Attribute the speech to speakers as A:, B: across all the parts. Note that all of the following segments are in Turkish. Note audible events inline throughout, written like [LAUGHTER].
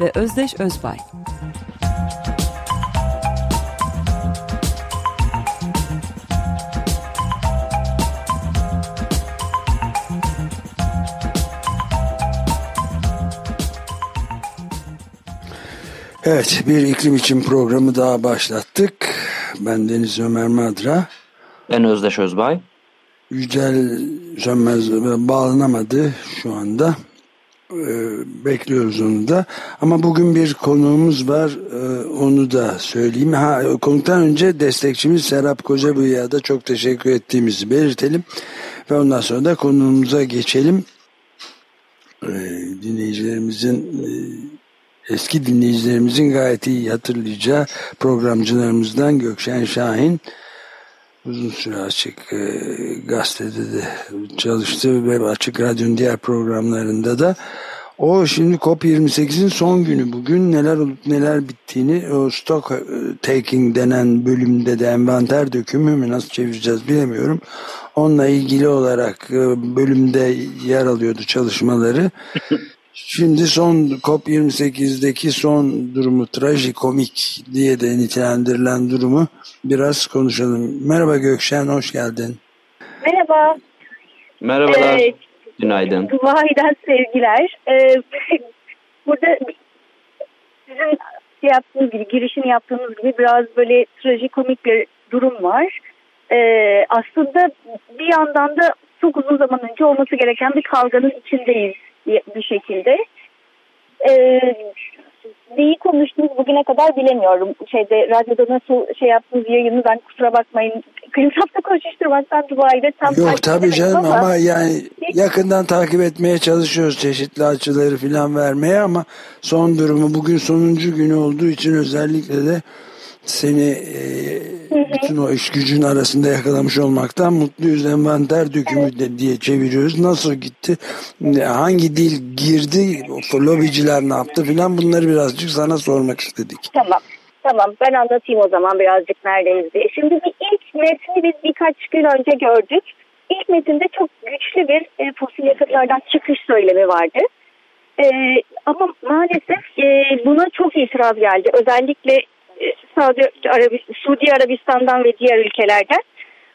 A: ve Özdeş Özbay.
B: Evet, bir iklim için programı daha başlattık. Ben Deniz Ömer Madra.
C: Ben Özdeş Özbay.
B: Yücel Sönmez bağlanamadı şu anda. Ee, bekliyoruz onu da. Ama bugün bir konuğumuz var. Ee, onu da söyleyeyim. Ha, konuktan önce destekçimiz Serap Kocabıyık'a da çok teşekkür ettiğimizi belirtelim. Ve ondan sonra da konuğumuza geçelim. Ee, dinleyicilerimizin e, eski dinleyicilerimizin gayet iyi hatırlayacağı programcılarımızdan Gökşen Şahin uzun süre açık e, gazetede de çalıştı ve açık radyonun diğer programlarında da o şimdi COP28'in son günü bugün neler olup neler bittiğini o stock e, taking denen bölümde de envanter dökümü mü nasıl çevireceğiz bilemiyorum. Onunla ilgili olarak e, bölümde yer alıyordu çalışmaları. [LAUGHS] Şimdi son COP28'deki son durumu trajikomik diye de nitelendirilen durumu biraz konuşalım. Merhaba Gökşen, hoş geldin.
D: Merhaba.
C: Merhabalar. Evet. Günaydın.
D: Dubai'den sevgiler. Ee, burada sizin şey yaptığınız gibi, girişini yaptığınız gibi biraz böyle trajikomik bir durum var. Ee, aslında bir yandan da çok uzun zaman önce olması gereken bir kavganın içindeyiz bir şekilde. Ee, neyi konuştunuz bugüne kadar bilemiyorum. Şeyde radyoda nasıl şey yaptınız yayını ben kusura bakmayın. Klimsap'ta koşuşturmaktan Dubai'de tam
B: Yok tabii canım ama, ama yani yakından takip etmeye çalışıyoruz çeşitli açıları falan vermeye ama son durumu bugün sonuncu günü olduğu için özellikle de seni e, bütün o iş gücün arasında yakalamış olmaktan mutluyuz. Envanter dökümü de diye çeviriyoruz. Nasıl gitti? Hangi dil girdi? Lobiciler ne yaptı filan bunları birazcık sana sormak istedik.
D: Tamam. Tamam ben anlatayım o zaman birazcık neredeyiz diye. Şimdi bir ilk metni biz birkaç gün önce gördük. İlk metinde çok güçlü bir e, fosil yakıtlardan çıkış söylemi vardı. E, ama maalesef e, buna çok itiraz geldi. Özellikle Saudi Arabistan, Suudi Arabistan'dan ve diğer ülkelerden.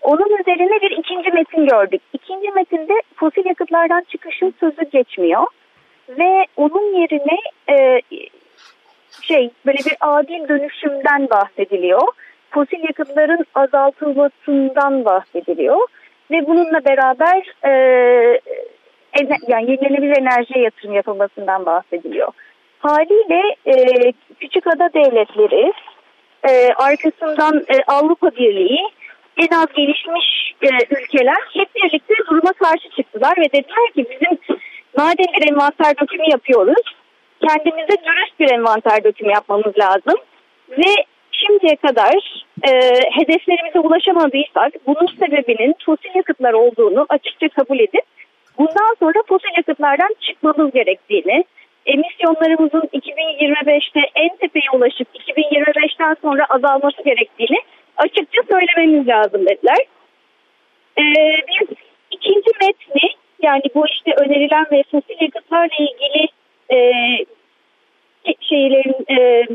D: Onun üzerine bir ikinci metin gördük. İkinci metinde fosil yakıtlardan çıkışın sözü geçmiyor. Ve onun yerine e, şey böyle bir adil dönüşümden bahsediliyor. Fosil yakıtların azaltılmasından bahsediliyor. Ve bununla beraber e, yani yenilenebilir enerjiye yatırım yapılmasından bahsediliyor. Haliyle e, küçük ada devletleri e, arkasından e, Avrupa Birliği en az gelişmiş e, ülkeler hep birlikte duruma karşı çıktılar ve dediler ki bizim madem bir envanter dökümü yapıyoruz kendimize dürüst bir envanter dökümü yapmamız lazım ve şimdiye kadar e, hedeflerimize ulaşamadıysak bunun sebebinin fosil yakıtlar olduğunu açıkça kabul edip bundan sonra fosil yakıtlardan çıkmamız gerektiğini emisyonlarımızın 2025'te en tepeye ulaşıp 2025'ten sonra azalması gerektiğini açıkça söylememiz lazım dediler. Ee, biz ikinci metni yani bu işte önerilen ve fosil yakıtlarla ilgili e, şeylerin e,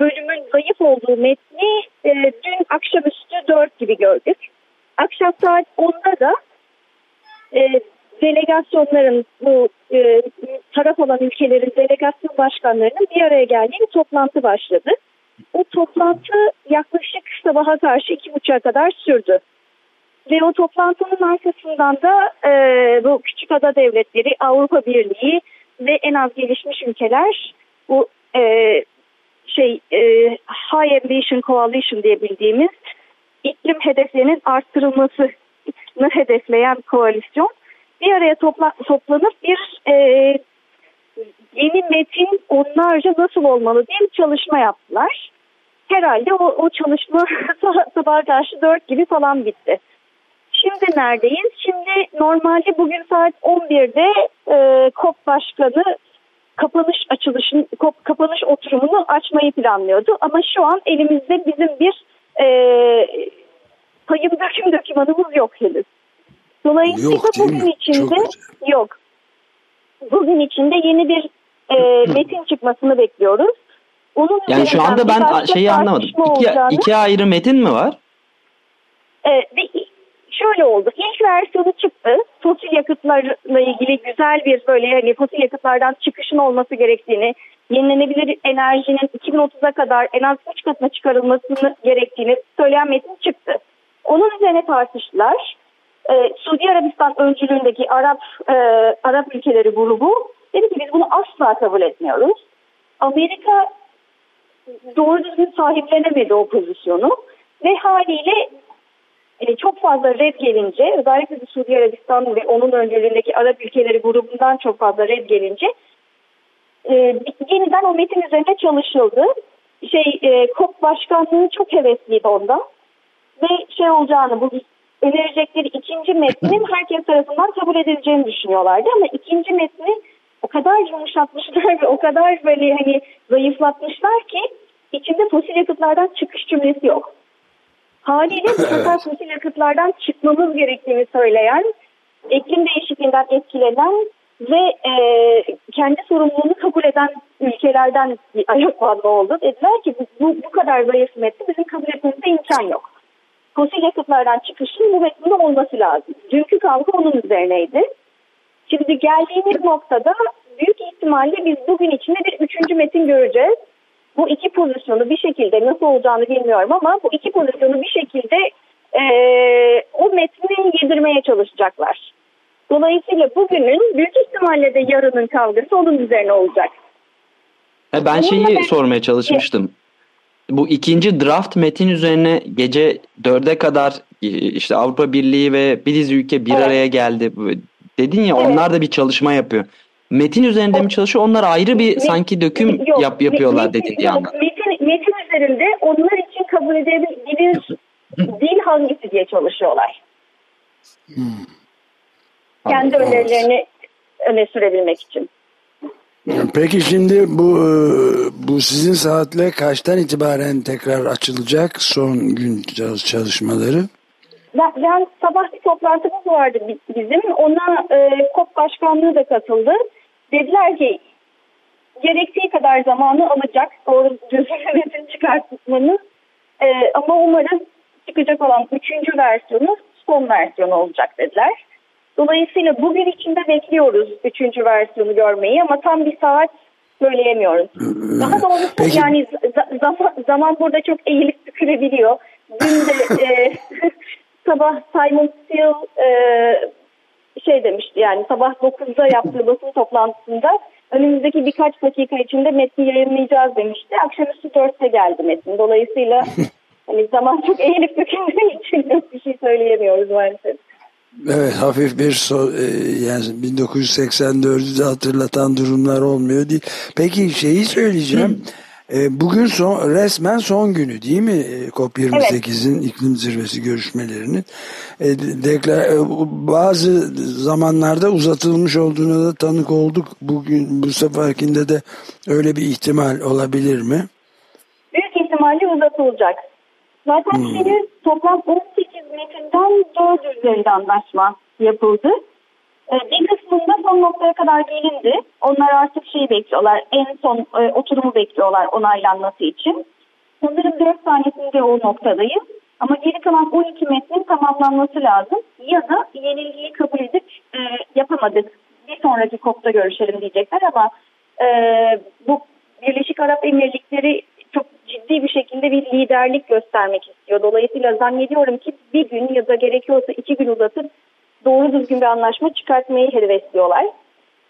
D: bölümün zayıf olduğu metni e, dün akşamüstü 4 gibi gördük. Akşam saat 10'da da e, delegasyonların bu e, taraf olan ülkelerin delegasyon başkanlarının bir araya geldiği bir toplantı başladı. O toplantı yaklaşık sabaha karşı iki buçuğa kadar sürdü. Ve o toplantının arkasından da e, bu küçük ada devletleri, Avrupa Birliği ve en az gelişmiş ülkeler bu e, şey e, High Ambition Coalition diye bildiğimiz iklim hedeflerinin arttırılmasını hedefleyen koalisyon bir araya topla, toplanıp bir e, yeni metin onlarca nasıl olmalı diye bir çalışma yaptılar. Herhalde o, o çalışma [LAUGHS] sabah karşı dört gibi falan bitti. Şimdi neredeyiz? Şimdi normalde bugün saat 11'de e, KOP Başkanı kapanış açılışın kapanış oturumunu açmayı planlıyordu. Ama şu an elimizde bizim bir e, payım döküm dokümanımız yok henüz. Dolayısıyla
B: yok,
D: bugün içinde yok. Bugün içinde yeni bir e, metin çıkmasını bekliyoruz.
C: Onun yani şu anda ben şeyi anlamadım. İki, iki ayrı metin mi var?
D: E, şöyle oldu. İlk versiyonu çıktı. Fosil yakıtlarla ilgili güzel bir böyle hani fosil yakıtlardan çıkışın olması gerektiğini, yenilenebilir enerjinin 2030'a kadar en az 3 katına çıkarılmasını gerektiğini söyleyen metin çıktı. Onun üzerine tartıştılar. Ee, Suudi Arabistan öncülüğündeki Arap e, Arap ülkeleri grubu dedi ki biz bunu asla kabul etmiyoruz. Amerika doğru düzgün sahiplenemedi o pozisyonu ve haliyle e, çok fazla red gelince özellikle de Suudi Arabistan ve onun öncülüğündeki Arap ülkeleri grubundan çok fazla red gelince e, yeniden o metin üzerine çalışıldı. Şey e, KOP başkanlığı çok hevesliydi ondan ve şey olacağını bu önerecekleri ikinci metnin [LAUGHS] herkes tarafından kabul edileceğini düşünüyorlardı ama ikinci metni o kadar yumuşatmışlar ve o kadar böyle hani zayıflatmışlar ki içinde fosil yakıtlardan çıkış cümlesi yok. Haliyle bu [LAUGHS] sefer fosil yakıtlardan çıkmamız gerektiğini söyleyen, iklim değişikliğinden etkilenen ve e, kendi sorumluluğunu kabul eden ülkelerden bir ayaklanma oldu. Dediler ki bu, bu kadar zayıf metni bizim kabul etmemize imkan yok. Fosil yakıtlardan çıkışın bu metninde olması lazım. Dünkü kavga onun üzerineydi. Şimdi geldiğimiz noktada büyük ihtimalle biz bugün içinde bir üçüncü metin göreceğiz bu iki pozisyonu bir şekilde nasıl olacağını bilmiyorum ama bu iki pozisyonu bir şekilde e, o metni yedirmeye çalışacaklar. Dolayısıyla bugünün büyük ihtimalle de yarının kavgası onun üzerine olacak.
C: E, ben şeyi sormaya çalışmıştım. Bu ikinci draft metin üzerine gece dörde kadar e, işte Avrupa Birliği ve bir dizi ülke bir evet. araya geldi. Dedin ya evet. onlar da bir çalışma yapıyor. Metin üzerinde mi çalışıyor? Onlar ayrı bir Met, sanki döküm yok, yap, yapıyorlar metin, dedin bir anda.
D: Metin, metin üzerinde onlar için kabul edebilir [LAUGHS] dil hangisi diye çalışıyorlar. Hmm. Kendi Anladım. önerilerini öne sürebilmek için.
B: Peki şimdi bu e, bu sizin saatle kaçtan itibaren tekrar açılacak son gün çalışmaları?
D: Ben sabah bir toplantımız vardı bizim. Ona e, KOP başkanlığı da katıldı. Dediler ki gerektiği kadar zamanı alacak doğru düzgün [LAUGHS] metin çıkartmanız. E, ama umarım çıkacak olan üçüncü versiyonu son versiyonu olacak dediler. Dolayısıyla bugün içinde bekliyoruz üçüncü versiyonu görmeyi ama tam bir saat söyleyemiyoruz. [CLEARS THROAT] Daha doğrusu Peki. yani zaman, zaman burada çok eğilip bükülebiliyor. Dün de [LAUGHS] e, [LAUGHS] sabah Simon Steele e, şey demişti yani sabah 9'da yaptığı [LAUGHS] basın toplantısında önümüzdeki birkaç dakika içinde metni yayınlayacağız demişti. Akşamüstü 4'te geldi metin. Dolayısıyla hani zaman çok eğilip büküldüğü için bir şey söyleyemiyoruz maalesef.
B: Evet hafif bir so, e, yani 1984'ü de hatırlatan durumlar olmuyor değil. Peki şeyi söyleyeceğim. E, bugün son resmen son günü değil mi e, COP28'in evet. iklim zirvesi görüşmelerinin e, deklar, e, bazı zamanlarda uzatılmış olduğuna da tanık olduk. Bugün bu seferkinde de öyle bir ihtimal olabilir mi?
D: Büyük ihtimalle uzatılacak. Zaten hmm. henüz toplam 18 metinden 4 üzerinde anlaşma yapıldı. Ee, bir kısmında son noktaya kadar gelindi. Onlar artık şeyi bekliyorlar. En son e, oturumu bekliyorlar onaylanması için. Sanırım 4 tanesinde o noktadayız. Ama geri kalan 12 metnin tamamlanması lazım. Ya da yenilgiyi kabul edip e, yapamadık. Bir sonraki COP'ta görüşelim diyecekler ama e, bu Birleşik Arap Emirlikleri çok ciddi bir şekilde bir liderlik göstermek istiyor. Dolayısıyla zannediyorum ki bir gün ya da gerekiyorsa iki gün uzatıp doğru düzgün bir anlaşma çıkartmayı hedefliyorlar.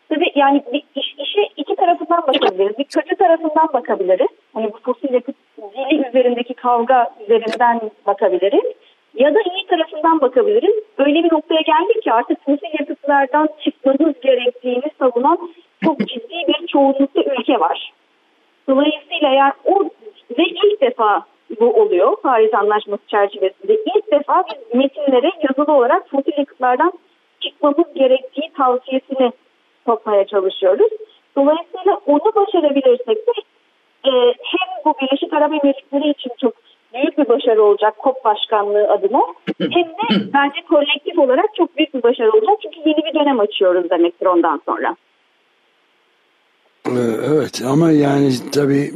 D: Tabii yani bir iş, işe iki tarafından bakabiliriz. Bir kötü tarafından bakabiliriz. Hani bu fosil yakıt dili üzerindeki kavga üzerinden bakabiliriz. Ya da iyi tarafından bakabiliriz. Öyle bir noktaya geldik ki artık fosil yakıtlardan çıkmamız gerektiğini savunan çok ciddi bir çoğunlukta ülke var. Dolayısıyla yani o ve ilk defa bu oluyor Paris Anlaşması çerçevesinde. İlk defa biz metinlere yazılı olarak fosil yakıtlardan çıkmamız gerektiği tavsiyesini sokmaya çalışıyoruz. Dolayısıyla onu başarabilirsek de e, hem bu Birleşik Arap Emirlikleri için çok büyük bir başarı olacak COP başkanlığı adına hem de bence kolektif olarak çok büyük bir başarı olacak. Çünkü yeni bir dönem açıyoruz demektir ondan sonra.
B: Ee, evet ama yani tabii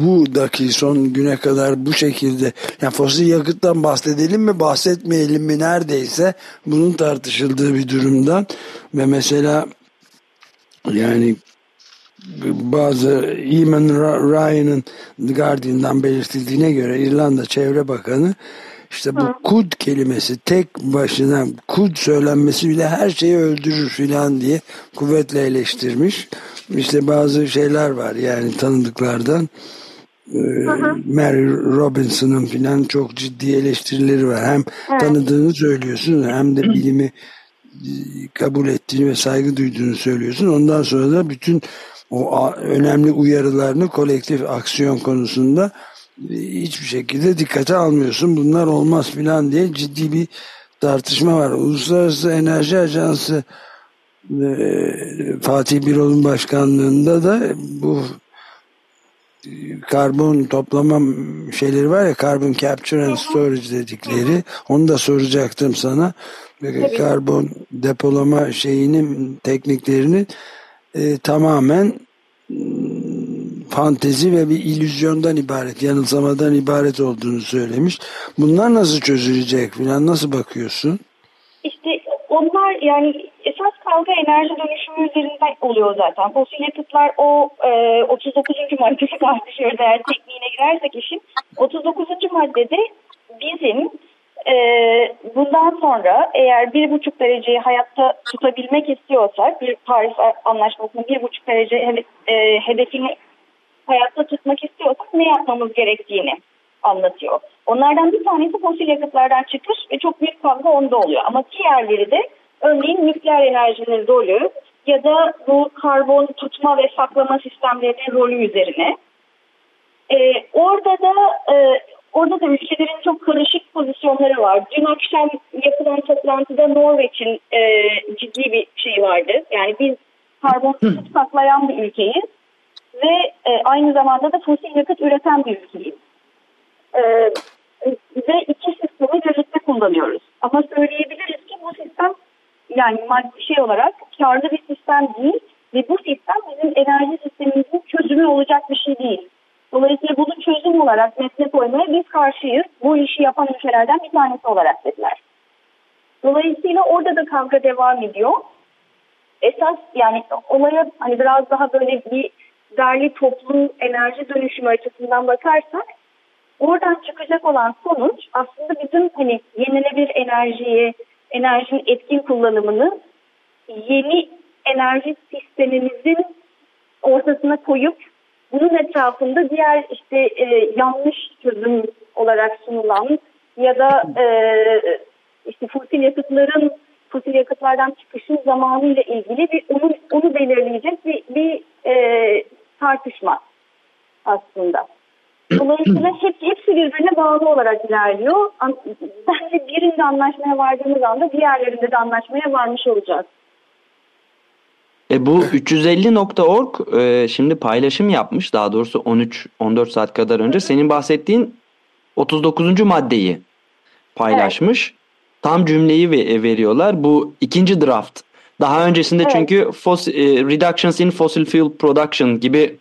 B: bu daki son güne kadar bu şekilde yani fosil yakıttan bahsedelim mi bahsetmeyelim mi neredeyse bunun tartışıldığı bir durumdan ve mesela yani bazı Eamon Ryan'ın Guardian'dan belirtildiğine göre İrlanda Çevre Bakanı işte bu Hı. kud kelimesi tek başına kud söylenmesi bile her şeyi öldürür filan diye kuvvetle eleştirmiş. İşte bazı şeyler var yani tanıdıklardan. Ee, Mary Robinson'ın filan çok ciddi eleştirileri var. Hem evet. tanıdığını söylüyorsun hem de bilimi e, kabul ettiğini ve saygı duyduğunu söylüyorsun. Ondan sonra da bütün o önemli uyarılarını kolektif aksiyon konusunda hiçbir şekilde dikkate almıyorsun. Bunlar olmaz filan diye ciddi bir tartışma var. Uluslararası Enerji Ajansı e, Fatih Birol'un başkanlığında da bu karbon toplama şeyleri var ya carbon capture and storage dedikleri onu da soracaktım sana karbon depolama şeyinin tekniklerini e, tamamen fantezi ve bir illüzyondan ibaret, yanılsamadan ibaret olduğunu söylemiş. Bunlar nasıl çözülecek filan nasıl bakıyorsun?
D: İşte onlar yani esas kavga enerji dönüşümü üzerinden oluyor zaten. Fosil yakıtlar o e, 39. maddesi tartışıyoruz eğer tekniğine girersek işin. 39. maddede bizim e, bundan sonra eğer bir buçuk dereceyi hayatta tutabilmek istiyorsak bir Paris Anlaşması'nın bir buçuk derece e, hedefini hayatta tutmak istiyorsak ne yapmamız gerektiğini anlatıyor. Onlardan bir tanesi fosil yakıtlardan çıkış ve çok büyük kavga onda oluyor. Ama diğerleri de örneğin nükleer enerjinin rolü ya da bu karbon tutma ve saklama sistemlerinin rolü üzerine. Ee, orada da e, orada da ülkelerin çok karışık pozisyonları var. Dün akşam yapılan toplantıda Norveç'in e, ciddi bir şey vardı. Yani biz karbon tutup saklayan bir ülkeyiz ve e, aynı zamanda da fosil yakıt üreten bir ülkeyiz. E, ve iki sistemi birlikte kullanıyoruz. Ama söyleyebiliriz ki bu sistem yani şey olarak karlı bir sistem değil ve bu sistem bizim enerji sistemimizin çözümü olacak bir şey değil. Dolayısıyla bunu çözüm olarak metne koymaya biz karşıyız. Bu işi yapan ülkelerden bir tanesi olarak dediler. Dolayısıyla orada da kavga devam ediyor. Esas yani olaya hani biraz daha böyle bir derli toplu enerji dönüşümü açısından bakarsak oradan çıkacak olan sonuç aslında bizim hani yenilenebilir enerjiyi, enerjinin etkin kullanımını yeni enerji sistemimizin ortasına koyup bunun etrafında diğer işte e, yanlış çözüm olarak sunulan ya da e, işte fosil yakıtların fosil yakıtlardan çıkışın zamanı ile ilgili bir onu, onu belirleyecek bir, bir e, tartışma aslında. Dolayısıyla hep, hepsi birbirine bağlı olarak ilerliyor. Birinde anlaşmaya vardığımız anda diğerlerinde de anlaşmaya varmış olacağız.
C: E bu 350.org e, şimdi paylaşım yapmış daha doğrusu 13-14 saat kadar önce senin bahsettiğin 39. maddeyi paylaşmış. Evet. Tam cümleyi veriyorlar. Bu ikinci draft daha öncesinde evet. çünkü fossil, e, reductions in fossil fuel production gibi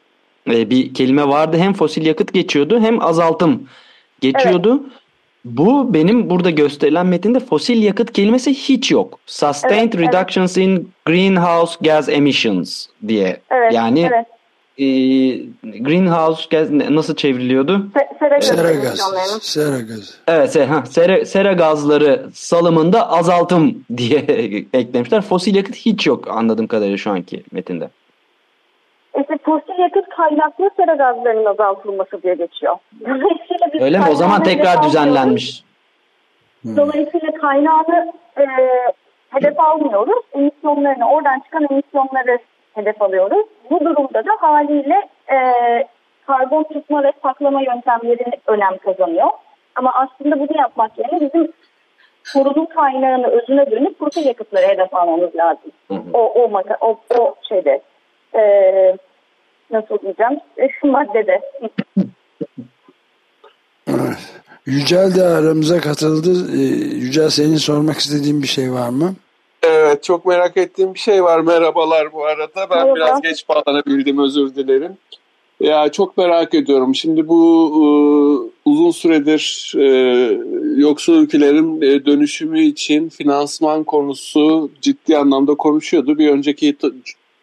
C: e, bir kelime vardı. Hem fosil yakıt geçiyordu hem azaltım geçiyordu. Evet. Bu benim burada gösterilen metinde fosil yakıt kelimesi hiç yok. Sustained evet, reductions evet. in greenhouse gas emissions diye. Evet, yani evet. E, greenhouse gas nasıl çevriliyordu?
B: sera, sera gazı. Sera gazı.
C: Evet, sera, ha, sera, sera gazları salımında azaltım diye [LAUGHS] eklemişler. Fosil yakıt hiç yok anladığım kadarıyla şu anki metinde.
D: İşte fosil yakıt kaynaklı sera gazlarının azaltılması diye geçiyor.
C: Öyle mi? O zaman tekrar düzenlenmiş.
D: Dolayısıyla kaynağını e, hedef almıyoruz. Emisyonlarını, oradan çıkan emisyonları hedef alıyoruz. bu durumda da haliyle e, karbon tutma ve saklama yöntemleri önem kazanıyor. Ama aslında bunu yapmak yerine bizim sorunun kaynağını özüne dönüp fosil yakıtları hedef almamız lazım. Hı hı. O, o, o, o şeyde e, nasıl diyeceğim maddede.
B: Evet. Yücel de aramıza katıldı. Ee, Yücel senin sormak istediğin bir şey var mı?
E: Evet çok merak ettiğim bir şey var. Merhabalar bu arada. Ben Merhaba. biraz geç bağlanabildim özür dilerim. Ya çok merak ediyorum. Şimdi bu e, uzun süredir e, yoksul ülkelerin e, dönüşümü için finansman konusu ciddi anlamda konuşuyordu. Bir önceki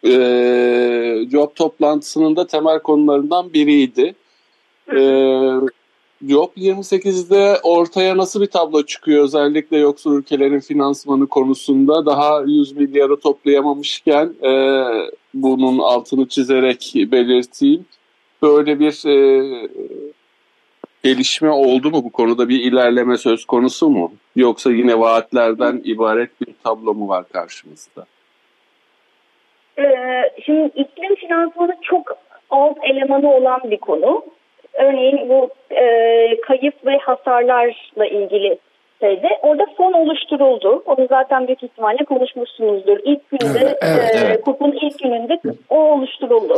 E: e, job toplantısının da temel konularından biriydi. E, Job 28'de ortaya nasıl bir tablo çıkıyor özellikle yoksul ülkelerin finansmanı konusunda daha 100 milyarı toplayamamışken e, bunun altını çizerek belirteyim. Böyle bir e, gelişme oldu mu bu konuda bir ilerleme söz konusu mu? Yoksa yine vaatlerden ibaret bir tablo mu var karşımızda?
D: Ee, şimdi iklim finansmanı çok alt elemanı olan bir konu. Örneğin bu e, kayıp ve hasarlarla ilgili şeyde orada fon oluşturuldu. Onu zaten büyük ihtimalle konuşmuşsunuzdur. İlk günde, evet, evet, e, evet. KUP'un ilk gününde o oluşturuldu.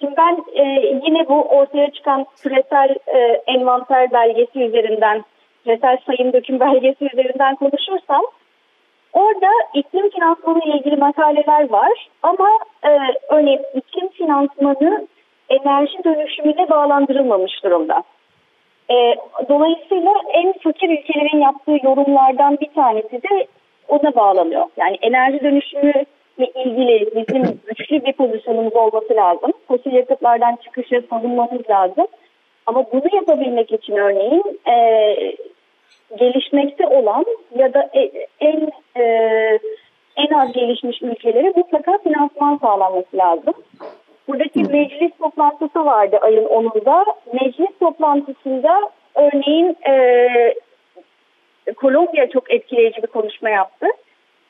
D: Şimdi ben e, yine bu ortaya çıkan küresel e, envanter belgesi üzerinden, küresel sayım döküm belgesi üzerinden konuşursam orada iklim finansmanı ile ilgili makaleler var ama e, örneğin iklim finansmanı enerji dönüşümüne bağlandırılmamış durumda. E, dolayısıyla en fakir ülkelerin yaptığı yorumlardan bir tanesi de ona bağlanıyor. Yani enerji dönüşümü ile ilgili bizim [CLEARS THROAT] güçlü bir pozisyonumuz olması lazım. Fosil yakıtlardan çıkışı savunmamız lazım. Ama bunu yapabilmek için örneğin e, gelişmekte olan ya da e, en e, en az gelişmiş ülkelere mutlaka finansman sağlanması lazım. Buradaki meclis toplantısı vardı ayın 10'unda. Meclis toplantısında örneğin e, Kolombiya çok etkileyici bir konuşma yaptı.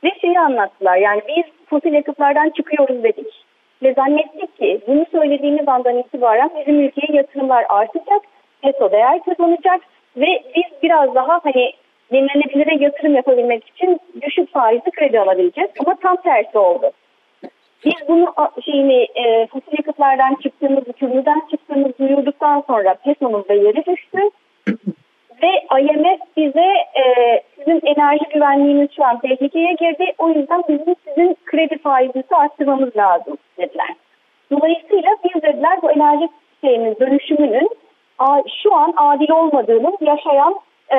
D: Ve şeyi anlattılar yani biz fosil yakıtlardan çıkıyoruz dedik. Ve zannettik ki bunu söylediğimiz andan itibaren bizim ülkeye yatırımlar artacak, peso değer kazanacak ve biz biraz daha hani yenilenebilire yatırım yapabilmek için düşük faizli kredi alabileceğiz. Ama tam tersi oldu. Biz bunu şeyini e, fosil yakıtlardan çıktığımızı, kömürden çıktığımızı duyurduktan sonra pesomuz da yeri düştü. Ve IMF bize e, sizin enerji güvenliğiniz şu an tehlikeye girdi. O yüzden bizim sizin kredi faizinizi arttırmamız lazım dediler. Dolayısıyla biz dediler bu enerji şeyinin dönüşümünün şu an adil olmadığının yaşayan e,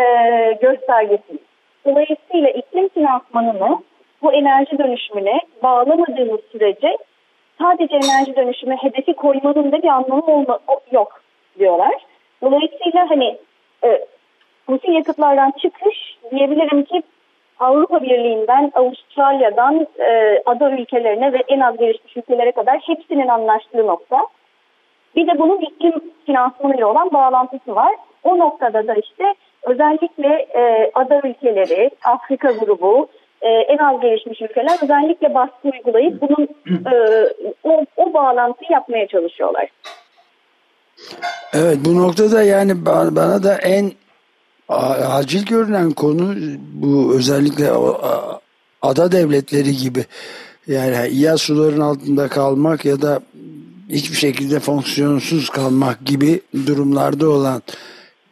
D: göstergesi. Dolayısıyla iklim finansmanını bu enerji dönüşümüne bağlamadığımız sürece sadece enerji dönüşümü hedefi koymanın da bir anlamı olma, yok diyorlar. Dolayısıyla hani e, yakıtlardan çıkış diyebilirim ki Avrupa Birliği'nden, Avustralya'dan e, ada ülkelerine ve en az gelişmiş ülkelere kadar hepsinin anlaştığı nokta. Bir de bunun iklim finansmanıyla olan bağlantısı var. O noktada da işte özellikle e, ada ülkeleri, Afrika grubu, e, en az gelişmiş ülkeler özellikle baskı uygulayıp bunun e, o, o bağlantıyı yapmaya çalışıyorlar.
B: Evet bu noktada yani bana da en acil görünen konu bu özellikle ada devletleri gibi yani ya suların altında kalmak ya da hiçbir şekilde fonksiyonsuz kalmak gibi durumlarda olan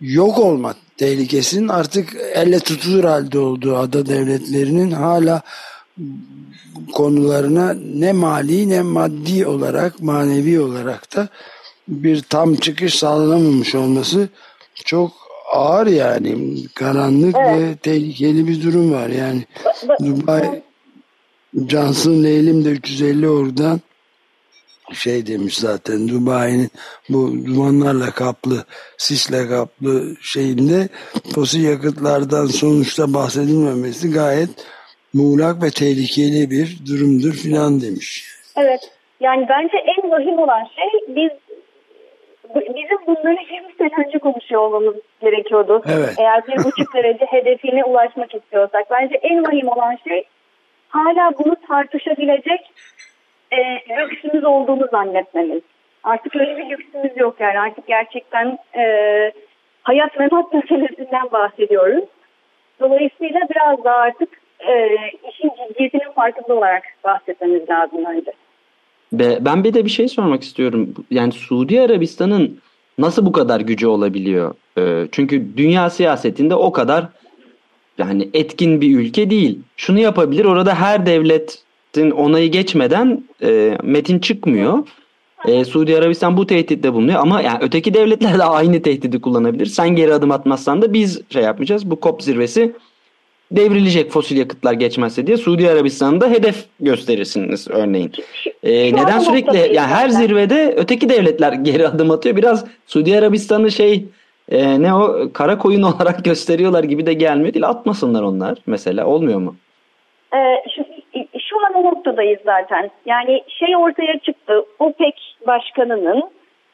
B: yok olma tehlikesinin artık elle tutulur halde olduğu ada devletlerinin hala konularına ne mali ne maddi olarak manevi olarak da bir tam çıkış sağlanamamış olması çok ağır yani karanlık evet. ve tehlikeli bir durum var yani Dubai Johnson Leylim de 350 oradan şey demiş zaten Dubai'nin bu dumanlarla kaplı, sisle kaplı şeyinde fosil yakıtlardan sonuçta bahsedilmemesi gayet muğlak ve tehlikeli bir durumdur filan demiş.
D: Evet. Yani bence en vahim olan şey biz bizim bunları 20 sene önce konuşuyor olmamız gerekiyordu. Evet. Eğer bir buçuk derece [LAUGHS] hedefine ulaşmak istiyorsak. Bence en vahim olan şey hala bunu tartışabilecek e, lüksümüz olduğunu zannetmemiz. Artık öyle bir lüksümüz yok yani artık gerçekten e, hayat memat meselesinden bahsediyoruz. Dolayısıyla biraz daha artık e, işin ciddiyetinin farkında olarak bahsetmemiz lazım önce.
C: Ben bir de bir şey sormak istiyorum. Yani Suudi Arabistan'ın nasıl bu kadar gücü olabiliyor? Ee, çünkü dünya siyasetinde o kadar yani etkin bir ülke değil. Şunu yapabilir orada her devletin onayı geçmeden e, metin çıkmıyor. E, Suudi Arabistan bu tehditte bulunuyor ama yani öteki devletler de aynı tehdidi kullanabilir. Sen geri adım atmazsan da biz şey yapmayacağız. Bu COP zirvesi devrilecek fosil yakıtlar geçmezse diye Suudi Arabistan'da hedef gösterirsiniz örneğin. Ee, neden sürekli yani her zirvede öteki devletler [LAUGHS] geri adım atıyor. Biraz Suudi Arabistan'ı şey e, ne o kara koyun [LAUGHS] olarak gösteriyorlar gibi de gelmiyor değil. Atmasınlar onlar mesela olmuyor mu?
D: Ee, şu, o noktadayız zaten. Yani şey ortaya çıktı. OPEC başkanının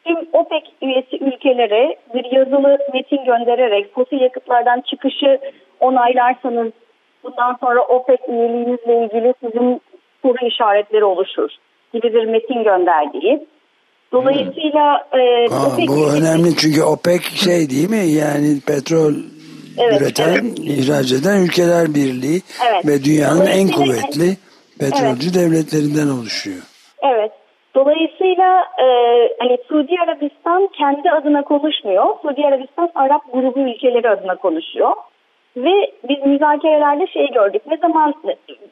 D: tüm OPEC üyesi ülkelere bir yazılı metin göndererek fosil yakıtlardan çıkışı onaylarsanız bundan sonra OPEC üyeliğinizle ilgili sizin soru işaretleri oluşur gibi bir metin gönderdiği. Dolayısıyla
B: hmm. e, Aa, OPEC bu önemli çünkü OPEC şey değil mi? Yani petrol evet, üreten, evet. ihraç eden ülkeler birliği evet. ve dünyanın en kuvvetli petrolcü evet. devletlerinden oluşuyor.
D: Evet. Dolayısıyla e, hani Suudi Arabistan kendi adına konuşmuyor. Suudi Arabistan Arap grubu ülkeleri adına konuşuyor. Ve biz müzakerelerde şey gördük. Ne zaman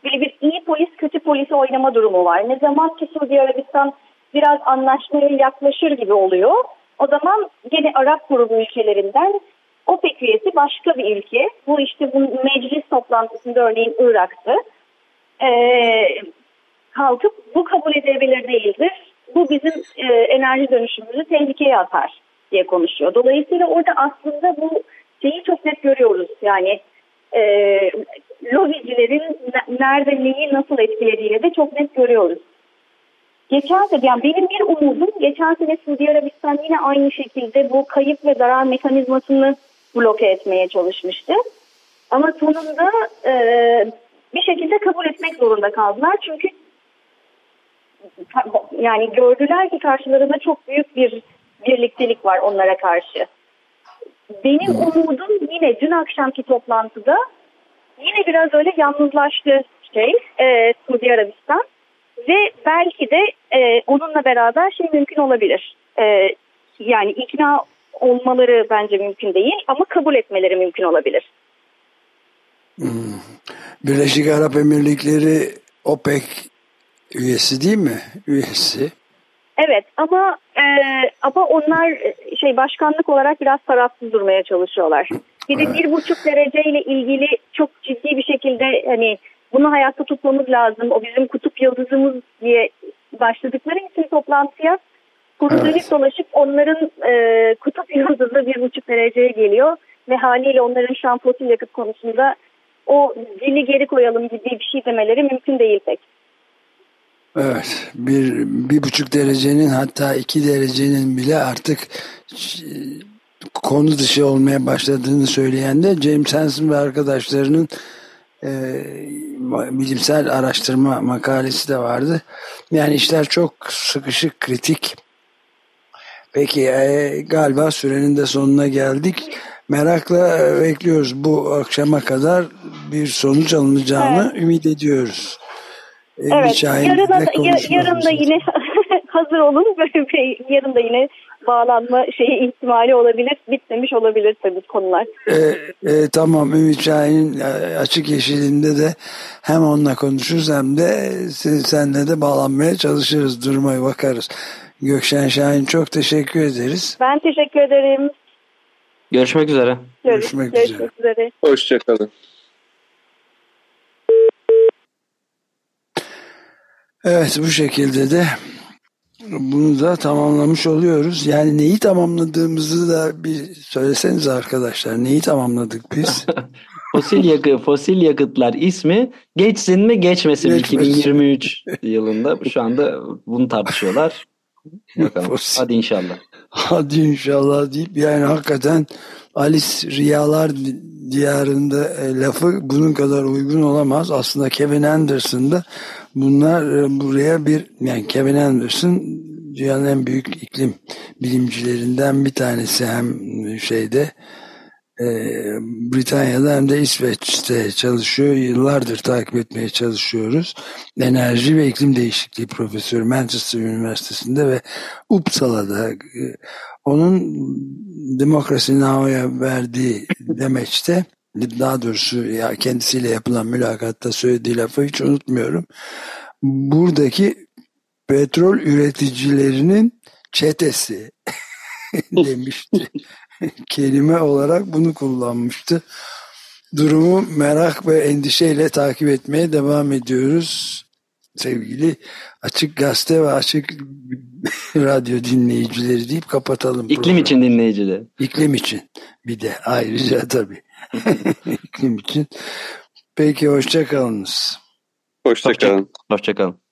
D: böyle bir iyi polis kötü polis oynama durumu var. Ne zaman ki Suudi Arabistan biraz anlaşmaya yaklaşır gibi oluyor. O zaman gene Arap grubu ülkelerinden OPEC üyesi başka bir ülke. Bu işte bu meclis toplantısında örneğin Irak'tı. Ee, kalkıp bu kabul edebilir değildir. Bu bizim e, enerji dönüşümümüzü tehlikeye atar diye konuşuyor. Dolayısıyla orada aslında bu şeyi çok net görüyoruz. Yani e, lobicilerin nerede neyi nasıl etkilediğini de çok net görüyoruz. Geçen sene yani benim bir umudum geçen sene Suudi Arabistan yine aynı şekilde bu kayıp ve zarar mekanizmasını bloke etmeye çalışmıştı. Ama sonunda e, bir şekilde kabul etmek zorunda kaldılar. Çünkü yani gördüler ki karşılarında çok büyük bir birliktelik var onlara karşı. Benim umudum yine dün akşamki toplantıda yine biraz öyle yalnızlaştı şey e, Suudi Arabistan ve belki de e, onunla beraber şey mümkün olabilir. E, yani ikna olmaları bence mümkün değil ama kabul etmeleri mümkün olabilir.
B: Hmm. Birleşik Arap Emirlikleri OPEC üyesi değil mi? Üyesi.
D: Evet ama e, ama onlar e, şey başkanlık olarak biraz tarafsız durmaya çalışıyorlar. Bir de bir buçuk dereceyle ilgili çok ciddi bir şekilde hani bunu hayatta tutmamız lazım. O bizim kutup yıldızımız diye başladıkları için toplantıya kuru evet. dönüp dolaşıp onların e, kutup yıldızı bir buçuk dereceye geliyor ve haliyle onların şu an fosil yakıt konusunda o dili geri koyalım gibi bir şey demeleri mümkün değil pek.
B: Evet bir, bir buçuk derecenin hatta iki derecenin bile artık konu dışı olmaya başladığını söyleyen de James Hansen ve arkadaşlarının e, bilimsel araştırma makalesi de vardı. Yani işler çok sıkışık, kritik. Peki e, galiba sürenin de sonuna geldik. Merakla bekliyoruz bu akşama kadar bir sonuç alınacağını evet. ümit ediyoruz.
D: E, evet, yarın da, yarın da yine [LAUGHS] hazır olun. Böyle yarın da yine bağlanma şeyi ihtimali olabilir. Bitmemiş olabilir tabii konular.
B: E, e, tamam Ümit Şahin'in e, açık yeşilinde de hem onunla konuşuruz hem de senle de bağlanmaya çalışırız. Durmaya bakarız. Gökşen Şahin çok teşekkür ederiz.
D: Ben teşekkür ederim.
C: Görüşmek üzere.
B: Görüşmek, Görüşmek üzere. üzere.
E: Hoşçakalın.
B: Evet bu şekilde de bunu da tamamlamış oluyoruz. Yani neyi tamamladığımızı da bir söyleseniz arkadaşlar. Neyi tamamladık biz? [LAUGHS]
C: fosil yakıt fosil yakıtlar ismi geçsin mi geçmesin mi 2023 yılında şu anda bunu tartışıyorlar. [LAUGHS] Bakalım. Fosil. Hadi inşallah.
B: Hadi inşallah deyip yani hakikaten Alice Riyalar diyarında e, lafı bunun kadar uygun olamaz. Aslında Kevin Anderson da bunlar e, buraya bir yani Kevin Anderson dünyanın en büyük iklim bilimcilerinden bir tanesi hem şeyde e, Britanya'da hem de İsveç'te çalışıyor. Yıllardır takip etmeye çalışıyoruz. Enerji ve iklim değişikliği profesörü Manchester Üniversitesi'nde ve Uppsala'da e, onun Demokrasi Now'a verdiği [LAUGHS] demeçte daha doğrusu ya kendisiyle yapılan mülakatta söylediği lafı hiç unutmuyorum. Buradaki petrol üreticilerinin çetesi [LAUGHS] [LAUGHS] demişti. [LAUGHS] Kelime olarak bunu kullanmıştı. Durumu merak ve endişeyle takip etmeye devam ediyoruz. Sevgili Açık Gazete ve Açık [LAUGHS] Radyo dinleyicileri deyip kapatalım.
C: İklim programı. için dinleyicileri.
B: İklim için bir de ayrıca tabii. [LAUGHS] İklim için. Peki hoşçakalınız.
E: Hoşçakalın.
C: Hoşçakalın.